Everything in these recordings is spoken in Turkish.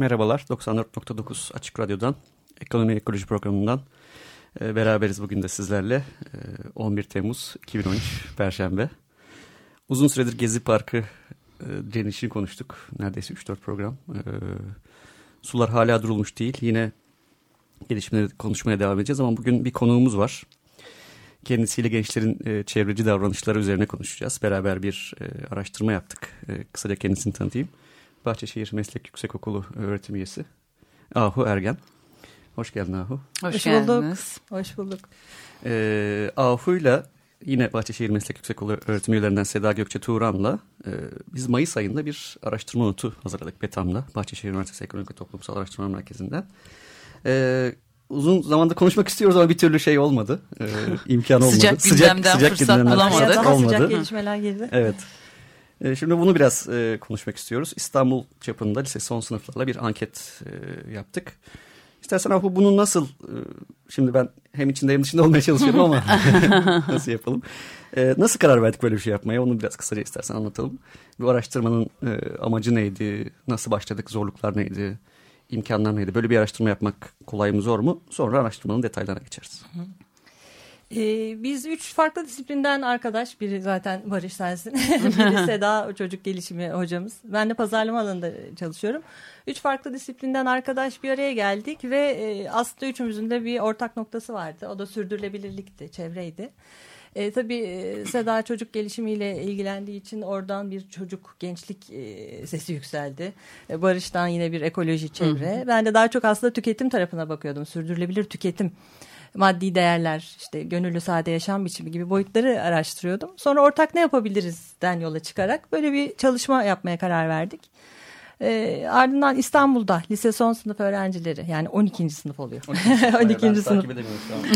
Merhabalar, 94.9 Açık Radyo'dan, Ekonomi Ekoloji Programı'ndan e, beraberiz bugün de sizlerle. E, 11 Temmuz 2013 Perşembe. Uzun süredir Gezi Parkı e, direnişini konuştuk. Neredeyse 3-4 program. E, sular hala durulmuş değil. Yine gelişmeleri konuşmaya devam edeceğiz ama bugün bir konuğumuz var. Kendisiyle gençlerin e, çevreci davranışları üzerine konuşacağız. Beraber bir e, araştırma yaptık. E, kısaca kendisini tanıtayım. Bahçeşehir Meslek Yüksekokulu öğretim üyesi Ahu Ergen. Hoş geldin Ahu. Hoş, Hoş bulduk. Hoş bulduk. E, Ahu'yla yine Bahçeşehir Meslek Yüksekokulu öğretim üyelerinden Seda Gökçe Turan'la e, biz Mayıs ayında bir araştırma notu hazırladık BETAM'la. Bahçeşehir Üniversitesi Ekonomik ve Toplumsal Araştırma Merkezi'nden. E, uzun zamandır konuşmak istiyoruz ama bir türlü şey olmadı. Ee, imkan olmadı. sıcak gündemden sıcak, fırsat gündemden bulamadık. Fırsat olmadı. Sıcak gelişmeler girdi. Evet. Ee, şimdi bunu biraz e, konuşmak istiyoruz. İstanbul çapında lise son sınıflarla bir anket e, yaptık. İstersen Ahu bunu nasıl, e, şimdi ben hem içinde hem dışında olmaya çalışıyorum ama nasıl yapalım? Nasıl karar verdik böyle bir şey yapmaya onu biraz kısaca istersen anlatalım. Bu araştırmanın amacı neydi, nasıl başladık, zorluklar neydi? imkanlar neydi? Böyle bir araştırma yapmak kolay mı zor mu? Sonra araştırmanın detaylarına geçeriz. Hı hı. Ee, biz üç farklı disiplinden arkadaş, biri zaten Barış sensin, biri Seda çocuk gelişimi hocamız. Ben de pazarlama alanında çalışıyorum. Üç farklı disiplinden arkadaş bir araya geldik ve e, aslında üçümüzün de bir ortak noktası vardı. O da sürdürülebilirlikti, çevreydi. E, tabii Seda çocuk gelişimiyle ilgilendiği için oradan bir çocuk gençlik e, sesi yükseldi. E, Barış'tan yine bir ekoloji çevre. Hı hı. Ben de daha çok aslında tüketim tarafına bakıyordum. Sürdürülebilir tüketim maddi değerler, işte gönüllü sade yaşam biçimi gibi boyutları araştırıyordum. Sonra ortak ne yapabilirizden yola çıkarak böyle bir çalışma yapmaya karar verdik. E, ardından İstanbul'da lise son sınıf öğrencileri yani 12. sınıf oluyor. 12. 12. sınıf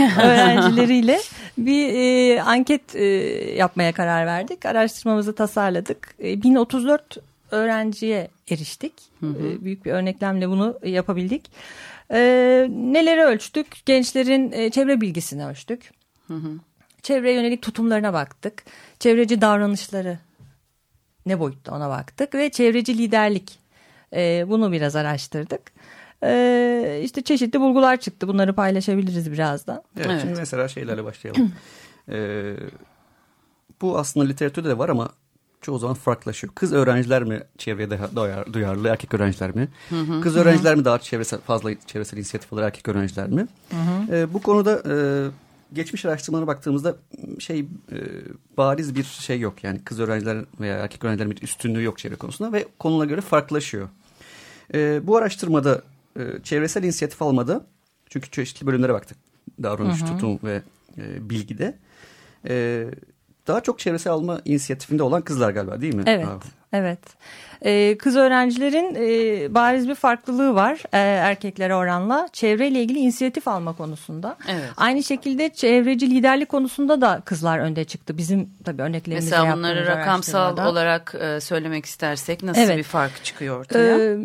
öğrencileriyle bir e, anket e, yapmaya karar verdik. Araştırmamızı tasarladık. E, 1034 öğrenciye eriştik. Hı hı. E, büyük bir örneklemle bunu yapabildik. E, neleri ölçtük? Gençlerin e, çevre bilgisini ölçtük. Hı hı. Çevreye yönelik tutumlarına baktık. Çevreci davranışları ne boyutta ona baktık ve çevreci liderlik e, bunu biraz araştırdık. E, işte çeşitli bulgular çıktı. Bunları paylaşabiliriz birazdan. Evet, evet. Şimdi mesela şeylerle başlayalım. e, bu aslında literatürde de var ama çoğu zaman farklılaşıyor. Kız öğrenciler mi çevreye daha duyarlı, erkek öğrenciler mi? Hı hı, Kız öğrenciler hı. mi daha çevresel, fazla çevresel inisiyatif alır, erkek öğrenciler mi? Hı hı. E, bu konuda e, geçmiş araştırmalara baktığımızda şey e, bariz bir şey yok. Yani kız öğrenciler veya erkek öğrencilerin bir üstünlüğü yok çevre konusunda ve konuna göre farklılaşıyor. E, bu araştırmada e, çevresel inisiyatif almada çünkü çeşitli bölümlere baktık. Davranış, hı hı. tutum ve e, bilgide. E, daha çok çevresel alma inisiyatifinde olan kızlar galiba değil mi? Evet. Abi? Evet. Ee, kız öğrencilerin e, bariz bir farklılığı var e, erkeklere oranla. Çevreyle ilgili inisiyatif alma konusunda. Evet. Aynı şekilde çevreci liderlik konusunda da kızlar önde çıktı. Bizim tabii örneklerimizde Mesela bunları rakamsal olarak e, söylemek istersek nasıl evet. bir fark çıkıyor ortaya? Ee,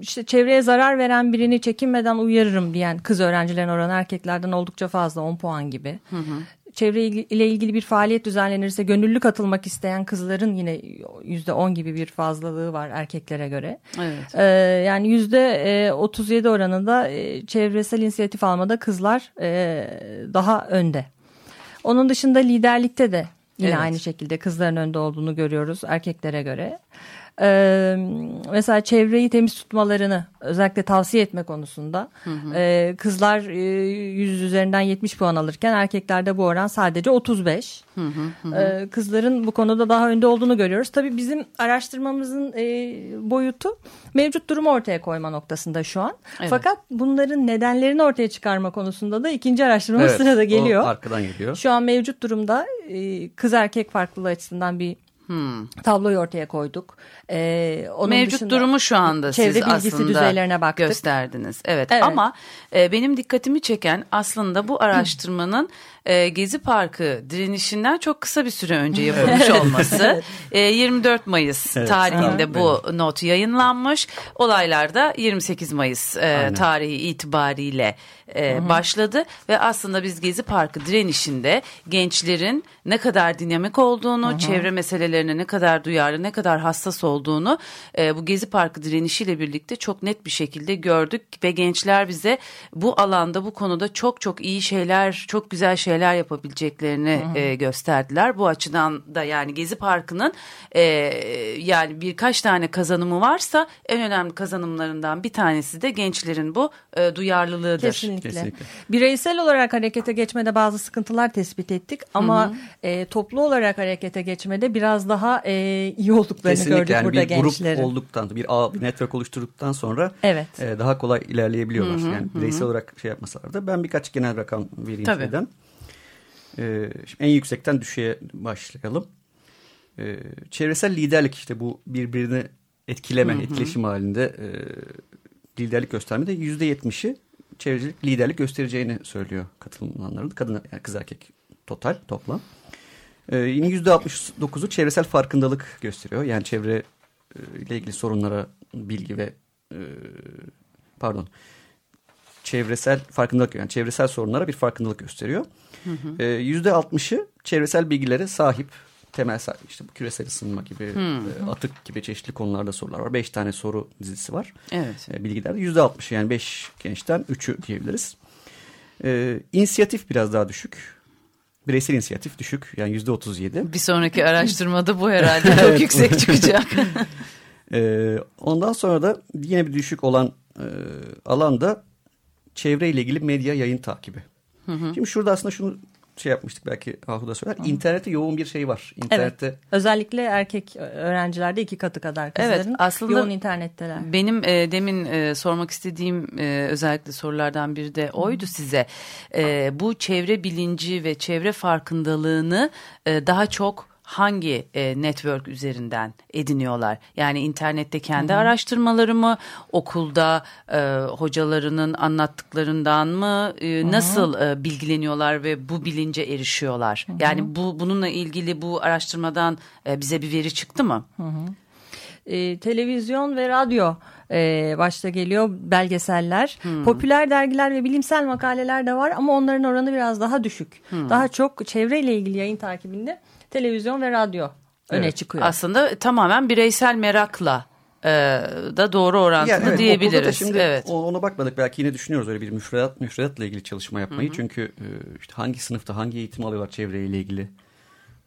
işte çevreye zarar veren birini çekinmeden uyarırım diyen kız öğrencilerin oranı erkeklerden oldukça fazla 10 puan gibi. Hı hı çevre ile ilgili bir faaliyet düzenlenirse gönüllü katılmak isteyen kızların yine yüzde on gibi bir fazlalığı var erkeklere göre. Evet. Ee, yani yüzde 37 oranında e, çevresel inisiyatif almada kızlar e, daha önde. Onun dışında liderlikte de yine evet. aynı şekilde kızların önde olduğunu görüyoruz erkeklere göre. Ee, mesela çevreyi temiz tutmalarını özellikle tavsiye etme konusunda hı hı. E, kızlar e, 100 üzerinden 70 puan alırken erkeklerde bu oran sadece 35. Hı hı hı. E, kızların bu konuda daha önde olduğunu görüyoruz. Tabii bizim araştırmamızın e, boyutu mevcut durumu ortaya koyma noktasında şu an. Evet. Fakat bunların nedenlerini ortaya çıkarma konusunda da ikinci araştırmamız evet, sırada geliyor. arkadan geliyor. Şu an mevcut durumda e, kız erkek farklılığı açısından bir Hmm. Tabloyu ortaya koyduk. Ee, onun Mevcut durumu şu anda çevre siz bilgisi aslında düzeylerine baktık. gösterdiniz. Evet, evet. ama e, benim dikkatimi çeken aslında bu araştırmanın e, Gezi Parkı direnişinden çok kısa bir süre önce yapılmış olması. E, 24 Mayıs evet, tarihinde tamam, bu evet. not yayınlanmış. Olaylar da 28 Mayıs e, tarihi itibariyle e, başladı ve aslında biz Gezi Parkı direnişinde gençlerin ne kadar dinamik olduğunu, Hı-hı. çevre meselelerine ne kadar duyarlı, ne kadar hassas olduğunu e, bu Gezi Parkı direnişiyle birlikte çok net bir şekilde gördük ve gençler bize bu alanda bu konuda çok çok iyi şeyler, çok güzel şeyler yapabileceklerini e, gösterdiler. Bu açıdan da yani Gezi Parkı'nın e, yani birkaç tane kazanımı varsa en önemli kazanımlarından bir tanesi de gençlerin bu e, duyarlılığıdır. Kesinlikle. Kesinlikle. Bireysel olarak harekete geçmede bazı sıkıntılar tespit ettik ama hı hı. E, toplu olarak harekete geçmede biraz daha e, iyi olduklarını Kesinlikle. gördük yani burada gençlerin. Bir grup olduktan, bir ağ, bir network oluşturduktan sonra evet. e, daha kolay ilerleyebiliyorlar. Hı hı, yani bireysel hı. olarak şey yapmasalar da ben birkaç genel rakam vereyim Tabii. şeyden. E, şimdi en yüksekten düşeye başlayalım. E, çevresel liderlik işte bu birbirini etkileme, hı hı. etkileşim halinde e, liderlik göstermede yüzde yetmişi çevrecilik liderlik göstereceğini söylüyor katılanların. Kadın yani kız erkek total toplam. Ee, yine yüzde 69'u çevresel farkındalık gösteriyor. Yani çevre e, ile ilgili sorunlara bilgi ve e, pardon çevresel farkındalık yani çevresel sorunlara bir farkındalık gösteriyor. Ee, yüzde 60'ı çevresel bilgilere sahip temel işte bu küresel ısınma gibi hmm. atık gibi çeşitli konularda sorular var. Beş tane soru dizisi var. Evet. E, bilgilerde yüzde altmış yani beş gençten üçü diyebiliriz. E, inisiyatif biraz daha düşük. Bireysel inisiyatif düşük yani yüzde otuz yedi. Bir sonraki araştırmada bu herhalde çok yüksek çıkacak. e, ondan sonra da yine bir düşük olan e, alanda çevre ile ilgili medya yayın takibi. Hı hı. Şimdi şurada aslında şunu şey yapmıştık belki Ahu da söyler. Hı. İnternette yoğun bir şey var. İnternette evet. Özellikle erkek öğrencilerde iki katı kadar kızların evet, aslında yoğun internetteler. Benim e, demin e, sormak istediğim e, özellikle sorulardan biri de oydu Hı. size. E, bu çevre bilinci ve çevre farkındalığını e, daha çok hangi e, network üzerinden ediniyorlar? Yani internette kendi Hı -hı. araştırmaları mı, okulda e, hocalarının anlattıklarından mı, e, nasıl e, bilgileniyorlar ve bu bilince erişiyorlar? Hı -hı. Yani bu bununla ilgili bu araştırmadan e, bize bir veri çıktı mı? Hı -hı. E, televizyon ve radyo e, başta geliyor belgeseller. Hmm. Popüler dergiler ve bilimsel makaleler de var ama onların oranı biraz daha düşük. Hmm. Daha çok çevreyle ilgili yayın takibinde televizyon ve radyo öne evet. çıkıyor. Aslında tamamen bireysel merakla e, da doğru orantılı yani evet, diyebiliriz. Şimdi evet. ona bakmadık belki yine düşünüyoruz öyle bir müfredat müfredatla ilgili çalışma yapmayı. Hı hı. Çünkü e, işte hangi sınıfta hangi eğitim alıyorlar çevreyle ilgili.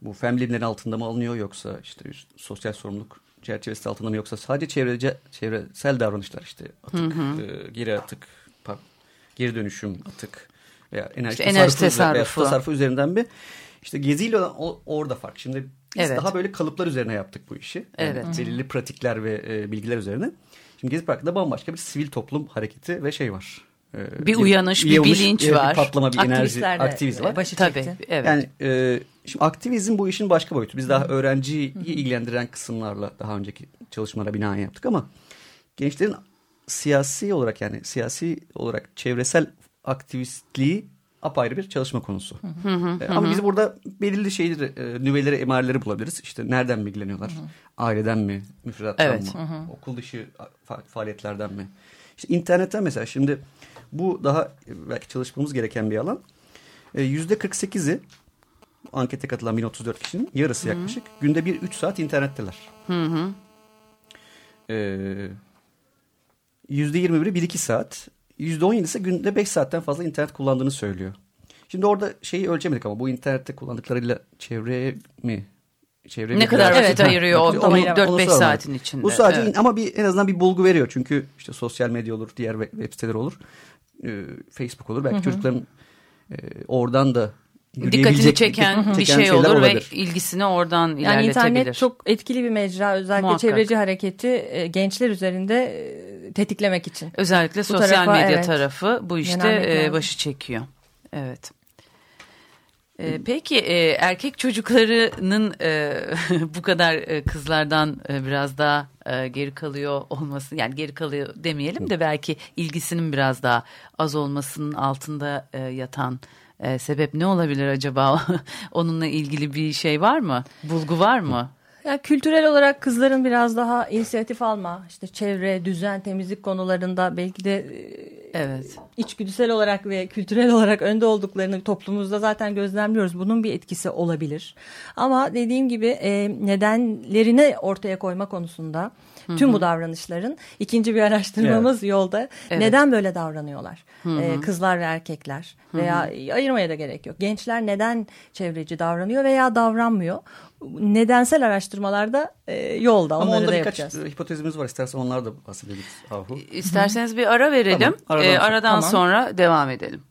Bu fen bilimlerin altında mı alınıyor yoksa işte sosyal sorumluluk çerçevesi altında mı yoksa sadece çevrece, çevresel davranışlar işte atık, hı hı. E, geri atık, geri dönüşüm atık veya enerji, işte tasarrufu, enerji tasarrufu. tasarrufu üzerinden bir işte geziyle olan orada fark. Şimdi biz evet. daha böyle kalıplar üzerine yaptık bu işi. Yani evet. Belirli pratikler ve e, bilgiler üzerine. Şimdi Gezi Parkı'nda bambaşka bir sivil toplum hareketi ve şey var. E, bir uyanış, bir, bir bilinç var. Bir patlama, bir enerji, aktivizm var. Başı Tabii, evet. Yani e, şimdi aktivizm bu işin başka boyutu. Biz daha öğrenciyi ilgilendiren kısımlarla daha önceki çalışmalara binaen yaptık ama gençlerin siyasi olarak yani siyasi olarak çevresel aktivistliği apayrı bir çalışma konusu. Hı hı, e, Ama biz burada belirli şeyleri, e, nüveleri, emareleri bulabiliriz. İşte nereden bilgileniyorlar? Hı hı. Aileden mi? Müfredattan evet. mı? Hı hı. Okul dışı faaliyetlerden mi? İşte internetten mesela şimdi bu daha e, belki çalışmamız gereken bir alan. E, yüzde 48'i ankete katılan 1034 kişinin yarısı yaklaşık hı hı. günde bir 3 saat internetteler. Hı hı. Ee, %21'i 1-2 saat. %17 ise günde 5 saatten fazla internet kullandığını söylüyor. Şimdi orada şeyi ölçemedik ama bu internette kullandıklarıyla çevreye mi çevre ne kadar vakit evet, ayırıyor o 4-5 saatin içinde. Bu sadece evet. ama bir en azından bir bulgu veriyor. Çünkü işte sosyal medya olur, diğer web siteleri olur. E, Facebook olur. Belki Hı -hı. çocukların e, oradan da dikkatini çeken bir şey olur olabilir. ve ilgisini oradan yani ilerletebilir. Yani internet çok etkili bir mecra özellikle Muhakkak. çevreci hareketi e, gençler üzerinde e, tetiklemek için. Özellikle bu sosyal tarafa, medya evet, tarafı bu işte e, başı çekiyor. Evet. Ee, peki e, erkek çocuklarının e, bu kadar e, kızlardan e, biraz daha e, geri kalıyor olması yani geri kalıyor demeyelim de belki ilgisinin biraz daha az olmasının altında e, yatan e, sebep ne olabilir acaba? Onunla ilgili bir şey var mı? Bulgu var mı? Yani kültürel olarak kızların biraz daha inisiyatif alma, işte çevre, düzen, temizlik konularında belki de e, evet. içgüdüsel olarak ve kültürel olarak önde olduklarını toplumumuzda zaten gözlemliyoruz. Bunun bir etkisi olabilir. Ama dediğim gibi e, nedenlerini ortaya koyma konusunda tüm bu davranışların ikinci bir araştırmamız evet. yolda. Evet. Neden böyle davranıyorlar? Ee, kızlar ve erkekler veya ayırmaya da gerek yok. Gençler neden çevreci davranıyor veya davranmıyor? Nedensel araştırmalarda e, yolda. Ama onda birkaç yapacağız. hipotezimiz var. İstersen onlar da bahsedebiliriz. Ahu. İsterseniz bir ara verelim. Tamam, aradan, ee, aradan tamam. sonra devam edelim.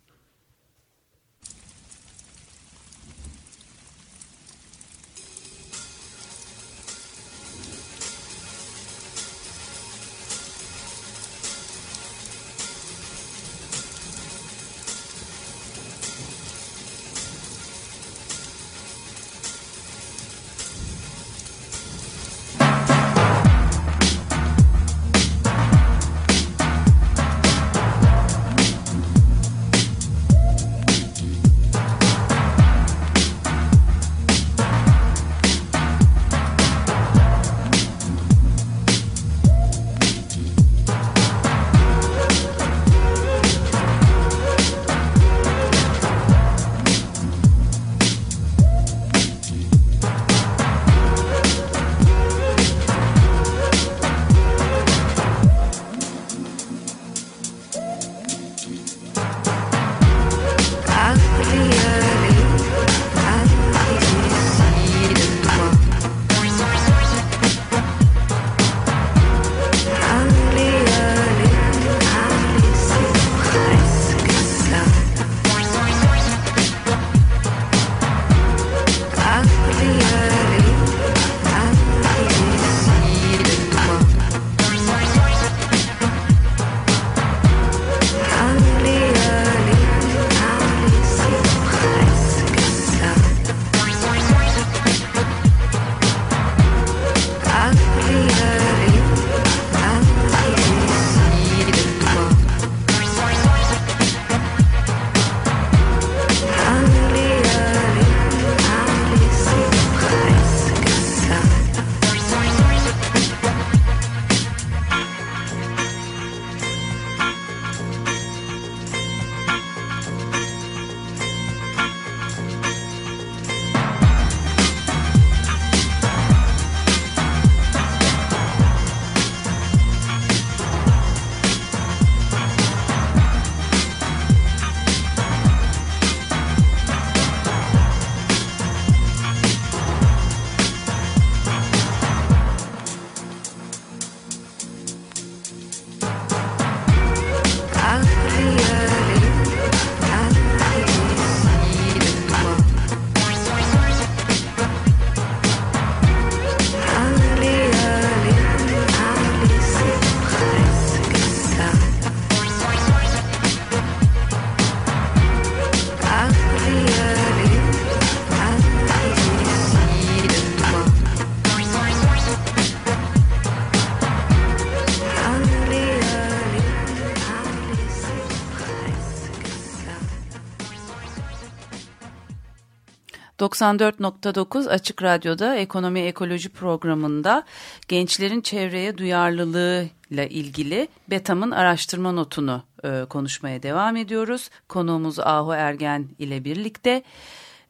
...94.9 Açık Radyo'da Ekonomi Ekoloji programında... ...gençlerin çevreye duyarlılığıyla ilgili... ...BETAM'ın araştırma notunu e, konuşmaya devam ediyoruz. Konuğumuz Ahu Ergen ile birlikte.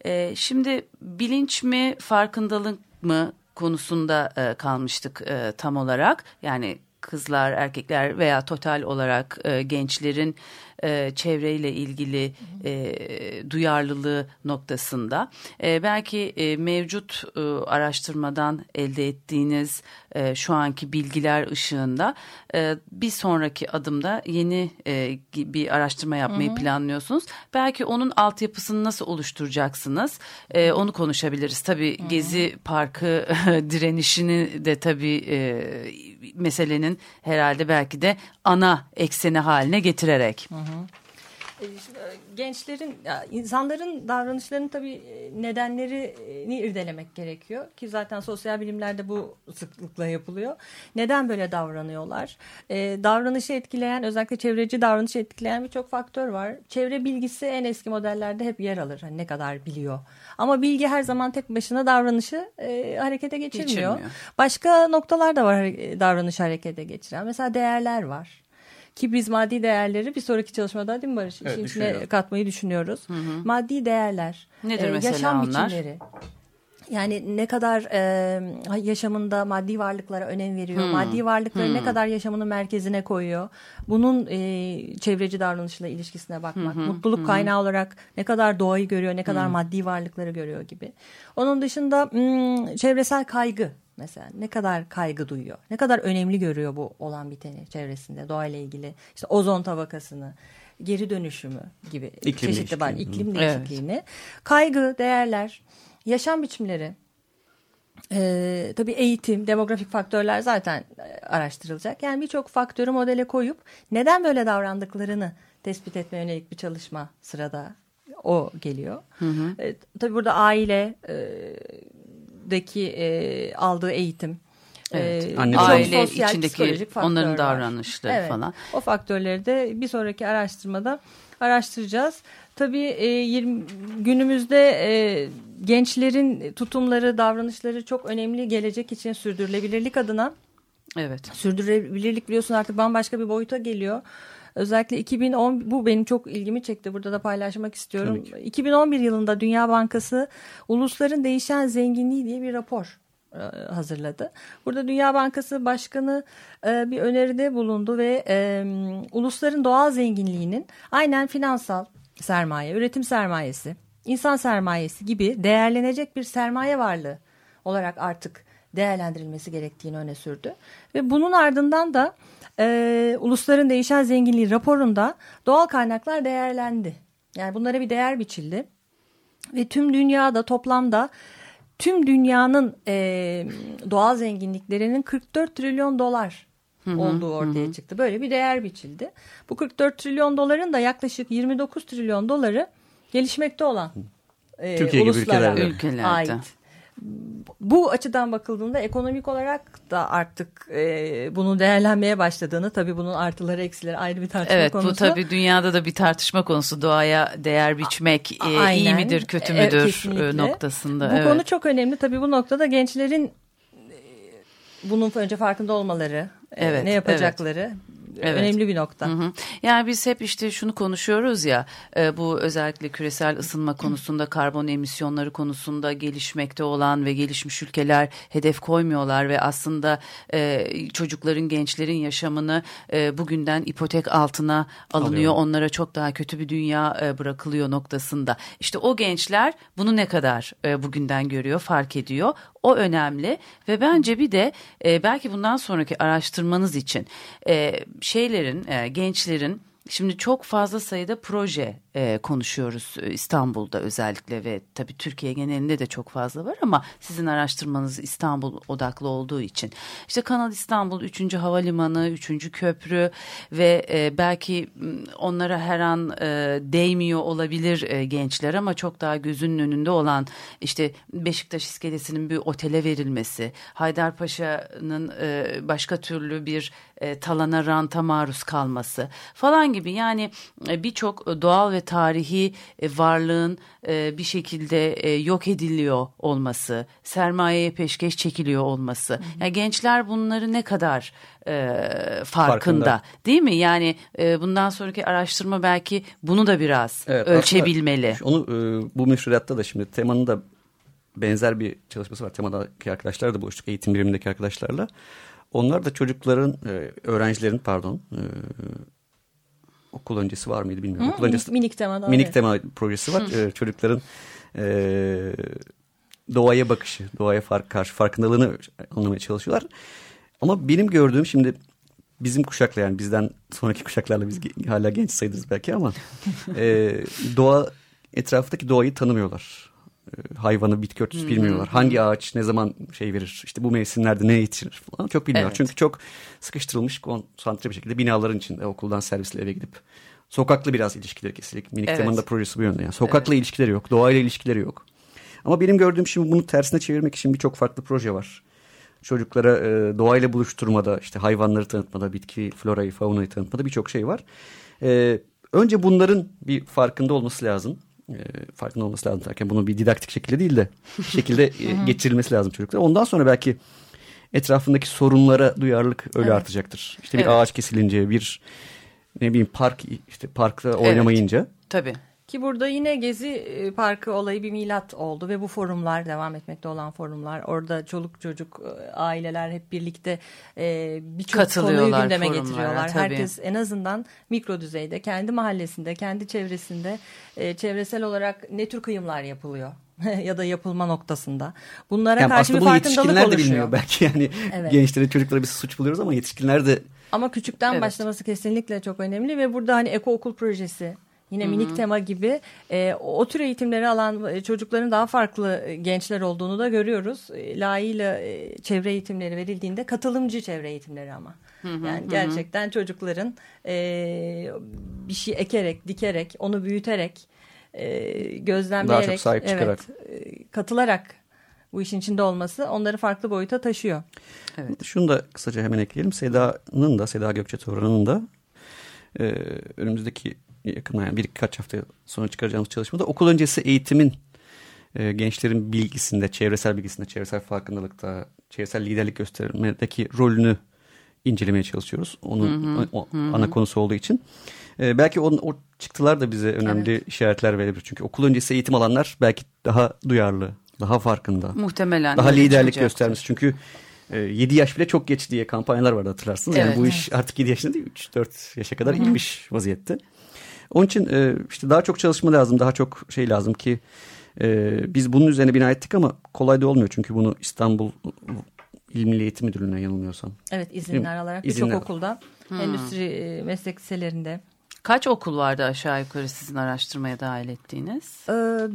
E, şimdi bilinç mi, farkındalık mı konusunda e, kalmıştık e, tam olarak. Yani kızlar, erkekler veya total olarak e, gençlerin e, çevreyle ilgili e, duyarlılığı noktasında. E, belki e, mevcut e, araştırmadan elde ettiğiniz e, şu anki bilgiler ışığında e, bir sonraki adımda yeni e, bir araştırma yapmayı hı hı. planlıyorsunuz. Belki onun altyapısını nasıl oluşturacaksınız e, onu konuşabiliriz. Tabii hı hı. Gezi Parkı direnişini de tabii e, meselenin herhalde belki de ana ekseni haline getirerek. Hı hı. Gençlerin, insanların davranışlarının tabii e, nedenlerini irdelemek gerekiyor. Ki zaten sosyal bilimlerde bu sıklıkla yapılıyor. Neden böyle davranıyorlar? Davranışı etkileyen, özellikle çevreci davranışı etkileyen birçok faktör var. Çevre bilgisi en eski modellerde hep yer alır. Hani ne kadar biliyor. Ama bilgi her zaman tek başına davranışı e, harekete geçirmiyor. geçirmiyor. Başka noktalar da var davranış harekete geçiren. Mesela değerler var. Ki biz maddi değerleri bir sonraki çalışmada değil mi Barış? Evet, İşin içine katmayı düşünüyoruz. Hı hı. Maddi değerler. Nedir e, mesela yaşam onlar? biçimleri. Yani ne kadar e, yaşamında maddi varlıklara önem veriyor, hmm. maddi varlıkları hmm. ne kadar yaşamının merkezine koyuyor. Bunun e, çevreci davranışla ilişkisine bakmak, hmm. mutluluk hmm. kaynağı olarak ne kadar doğayı görüyor, ne kadar hmm. maddi varlıkları görüyor gibi. Onun dışında hmm, çevresel kaygı mesela ne kadar kaygı duyuyor, ne kadar önemli görüyor bu olan biteni çevresinde doğayla ilgili işte ozon tabakasını, geri dönüşümü gibi iklim çeşitli var iklim değişikliğini, evet. kaygı, değerler, yaşam biçimleri, ee, tabii eğitim, demografik faktörler zaten e, araştırılacak. Yani birçok faktörü modele koyup neden böyle davrandıklarını tespit etmeye yönelik bir çalışma sırada o geliyor. Hı hı. Ee, tabii burada aile, e, deki e, aldığı eğitim. Evet. E, Anne, aile sosyal, içindeki onların davranışları evet. falan. O faktörleri de bir sonraki araştırmada araştıracağız. Tabii e, 20, günümüzde e, gençlerin tutumları, davranışları çok önemli gelecek için sürdürülebilirlik adına. Evet. Sürdürülebilirlik biliyorsun artık bambaşka bir boyuta geliyor. Özellikle 2010 bu benim çok ilgimi çekti. Burada da paylaşmak istiyorum. 2011 yılında Dünya Bankası ulusların değişen zenginliği diye bir rapor e, hazırladı. Burada Dünya Bankası Başkanı e, bir öneride bulundu ve e, ulusların doğal zenginliğinin aynen finansal sermaye, üretim sermayesi, insan sermayesi gibi değerlenecek bir sermaye varlığı olarak artık değerlendirilmesi gerektiğini öne sürdü. Ve bunun ardından da e, Ulusların Değişen Zenginliği raporunda doğal kaynaklar değerlendi. Yani bunlara bir değer biçildi. Ve tüm dünyada toplamda tüm dünyanın e, doğal zenginliklerinin 44 trilyon dolar olduğu ortaya çıktı. Böyle bir değer biçildi. Bu 44 trilyon doların da yaklaşık 29 trilyon doları gelişmekte olan e, Türkiye gibi ülkelerde. ülkelerde ait bu açıdan bakıldığında ekonomik olarak da artık e, bunun değerlenmeye başladığını tabii bunun artıları eksileri ayrı bir tartışma evet, konusu. Evet bu tabii dünyada da bir tartışma konusu doğaya değer biçmek e, iyi midir kötü e, müdür e, noktasında. Bu evet. konu çok önemli tabii bu noktada gençlerin e, bunun önce farkında olmaları, e, evet, ne yapacakları evet evet. önemli bir nokta. Hı hı. Yani biz hep işte şunu konuşuyoruz ya e, bu özellikle küresel ısınma konusunda karbon emisyonları konusunda gelişmekte olan ve gelişmiş ülkeler hedef koymuyorlar ve aslında e, çocukların gençlerin yaşamını e, bugünden ipotek altına alınıyor. Alıyor. Onlara çok daha kötü bir dünya e, bırakılıyor noktasında. İşte o gençler bunu ne kadar e, bugünden görüyor fark ediyor. O önemli ve bence bir de e, belki bundan sonraki araştırmanız için e, şeylerin, e, gençlerin Şimdi çok fazla sayıda proje e, konuşuyoruz e, İstanbul'da özellikle ve tabii Türkiye genelinde de çok fazla var ama sizin araştırmanız İstanbul odaklı olduğu için. işte Kanal İstanbul 3. Havalimanı, 3. Köprü ve e, belki onlara her an e, değmiyor olabilir e, gençler ama çok daha gözünün önünde olan işte Beşiktaş iskelesinin bir otele verilmesi, Haydarpaşa'nın e, başka türlü bir e, talana ranta maruz kalması falan gibi yani e, birçok doğal ve tarihi e, varlığın e, bir şekilde yok ediliyor olması, sermayeye peşkeş çekiliyor olması. Hı hı. Yani gençler bunları ne kadar farkında, farkında değil mi? Yani bundan sonraki araştırma belki bunu da biraz evet, ölçebilmeli. Onu bu meşruiyatta da şimdi temanın da benzer bir çalışması var. Temadaki arkadaşlar da buluştuk eğitim birimindeki arkadaşlarla. Onlar da çocukların, öğrencilerin pardon okul öncesi var mıydı bilmiyorum. Hı, okul öncesi, minik tema. Minik evet. tema projesi var. Ee, çocukların e, doğaya bakışı, doğaya fark, karşı farkındalığını anlamaya çalışıyorlar. Ama benim gördüğüm şimdi bizim kuşakla yani bizden sonraki kuşaklarla biz hala genç sayılırız belki ama e, doğa etraftaki doğayı tanımıyorlar. E, hayvanı, bitki örtüsü bilmiyorlar. Hangi ağaç ne zaman şey verir, işte bu mevsimlerde ne yetişir falan çok bilmiyorlar. Evet. Çünkü çok sıkıştırılmış, konsantre bir şekilde binaların içinde okuldan servisle eve gidip Sokaklı biraz ilişkileri kesinlikle. Minik evet. Teman'ın da projesi bu yönde. Yani sokakla evet. ilişkileri yok. Doğayla ilişkileri yok. Ama benim gördüğüm şimdi bunu tersine çevirmek için birçok farklı proje var. Çocuklara e, doğayla buluşturmada, işte hayvanları tanıtmada, bitki, florayı, faunayı tanıtmada birçok şey var. E, önce bunların bir farkında olması lazım. E, farkında olması lazım derken bunu bir didaktik şekilde değil de şekilde e, geçirilmesi lazım çocuklara. Ondan sonra belki etrafındaki sorunlara duyarlılık öyle evet. artacaktır. İşte bir evet. ağaç kesilince, bir ne bileyim park işte parkta oynamayınca. Evet. Tabii. Ki burada yine Gezi e, Parkı olayı bir milat oldu ve bu forumlar devam etmekte olan forumlar orada çoluk çocuk e, aileler hep birlikte e, birçok konuyu gündeme getiriyorlar. Tabii. Herkes en azından mikro düzeyde kendi mahallesinde kendi çevresinde çevresel olarak ne tür kıyımlar yapılıyor ya da yapılma noktasında. Bunlara yani karşı bir farkındalık oluşuyor. de bilmiyor belki yani evet. gençlere çocuklara bir suç buluyoruz ama yetişkinler de ama küçükten evet. başlaması kesinlikle çok önemli ve burada hani eko okul projesi Yine Hı -hı. minik tema gibi e, o tür eğitimleri alan e, çocukların daha farklı e, gençler olduğunu da görüyoruz. E, layığıyla e, çevre eğitimleri verildiğinde katılımcı çevre eğitimleri ama. Hı -hı. Yani gerçekten çocukların e, bir şey ekerek, dikerek, onu büyüterek, e, gözlemleyerek, daha çok sahip çıkarak, evet, e, katılarak bu işin içinde olması onları farklı boyuta taşıyor. Evet. Şunu da kısaca hemen ekleyelim. Seda'nın da, Seda Gökçe Turan'ın da e, önümüzdeki yakın yani bir kaç hafta sonra çıkaracağımız çalışmada okul öncesi eğitimin e, gençlerin bilgisinde, çevresel bilgisinde, çevresel farkındalıkta, çevresel liderlik göstermedeki rolünü incelemeye çalışıyoruz. Onun hı hı, o, hı. ana konusu olduğu için. E, belki o, o çıktılar da bize önemli evet. işaretler verebilir. Çünkü okul öncesi eğitim alanlar belki daha duyarlı, daha farkında. Muhtemelen. Daha liderlik göstermiş. Çünkü e, 7 yaş bile çok geç diye kampanyalar vardı hatırlarsınız. Evet, yani bu evet. iş artık 7 yaşında değil 3-4 yaşa kadar Hı -hı. inmiş vaziyette. Onun için e, işte daha çok çalışma lazım, daha çok şey lazım ki e, biz bunun üzerine bina ettik ama kolay da olmuyor. Çünkü bunu İstanbul İl Milli Eğitim Müdürlüğü'ne yanılmıyorsam. Evet izinler alarak birçok okulda, hmm. endüstri e, meslek liselerinde. Kaç okul vardı aşağı yukarı sizin araştırmaya dahil ettiğiniz? Ee,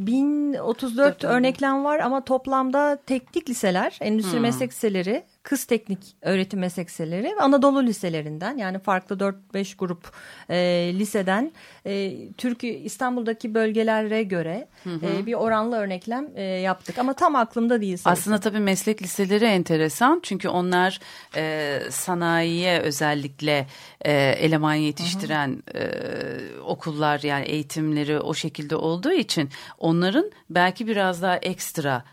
1034 örneklem var ama toplamda teknik liseler, endüstri hmm. meslek liseleri kız teknik öğretim meslekseleri ve Anadolu liselerinden yani farklı 4-5 grup e, liseden e, Türkiye İstanbul'daki bölgelere göre hı hı. E, bir oranlı örneklem e, yaptık ama tam aklımda değil. Sayısı. Aslında tabii meslek liseleri enteresan çünkü onlar e, sanayiye özellikle e, eleman yetiştiren hı hı. E, okullar yani eğitimleri o şekilde olduğu için onların belki biraz daha ekstra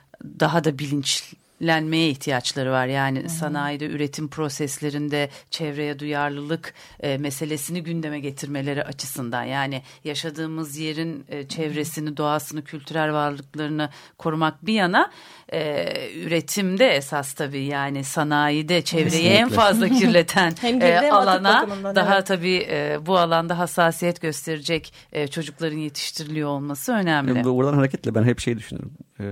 daha da bilinçli lenmeye ihtiyaçları var. Yani Hı-hı. sanayide üretim proseslerinde çevreye duyarlılık e, meselesini gündeme getirmeleri açısından. Yani yaşadığımız yerin e, çevresini, doğasını, kültürel varlıklarını korumak bir yana e, üretimde esas tabii yani sanayide çevreyi Kesinlikle. en fazla kirleten e, alana daha evet. tabii e, bu alanda hassasiyet gösterecek e, çocukların yetiştiriliyor olması önemli. Buradan hareketle ben hep şey düşünüyorum. Ee,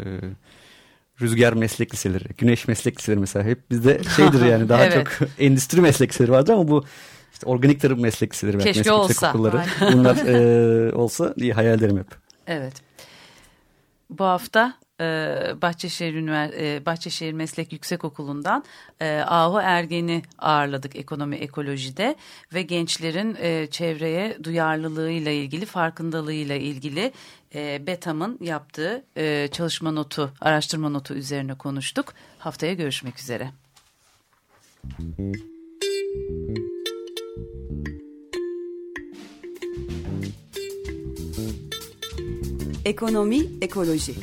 rüzgar meslek liseleri, güneş meslek liseleri mesela hep bizde şeydir yani daha evet. çok endüstri meslek liseleri vardır ama bu işte organik tarım meslek liseleri Keşke meslek olsa. okulları bunlar e, olsa diye hayal ederim hep. Evet. Bu hafta e, Bahçeşehir, Ünivers e, Bahçeşehir Meslek Yüksekokulu'ndan e, Ahu Ergen'i ağırladık ekonomi ekolojide ve gençlerin çevreye duyarlılığıyla ilgili farkındalığıyla ilgili BETAM'ın yaptığı çalışma notu, araştırma notu üzerine konuştuk. Haftaya görüşmek üzere. Ekonomi, ekoloji.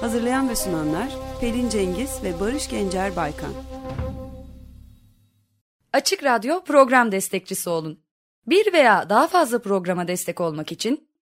Hazırlayan ve sunanlar Pelin Cengiz ve Barış Gencer Baykan. Açık Radyo program destekçisi olun. Bir veya daha fazla programa destek olmak için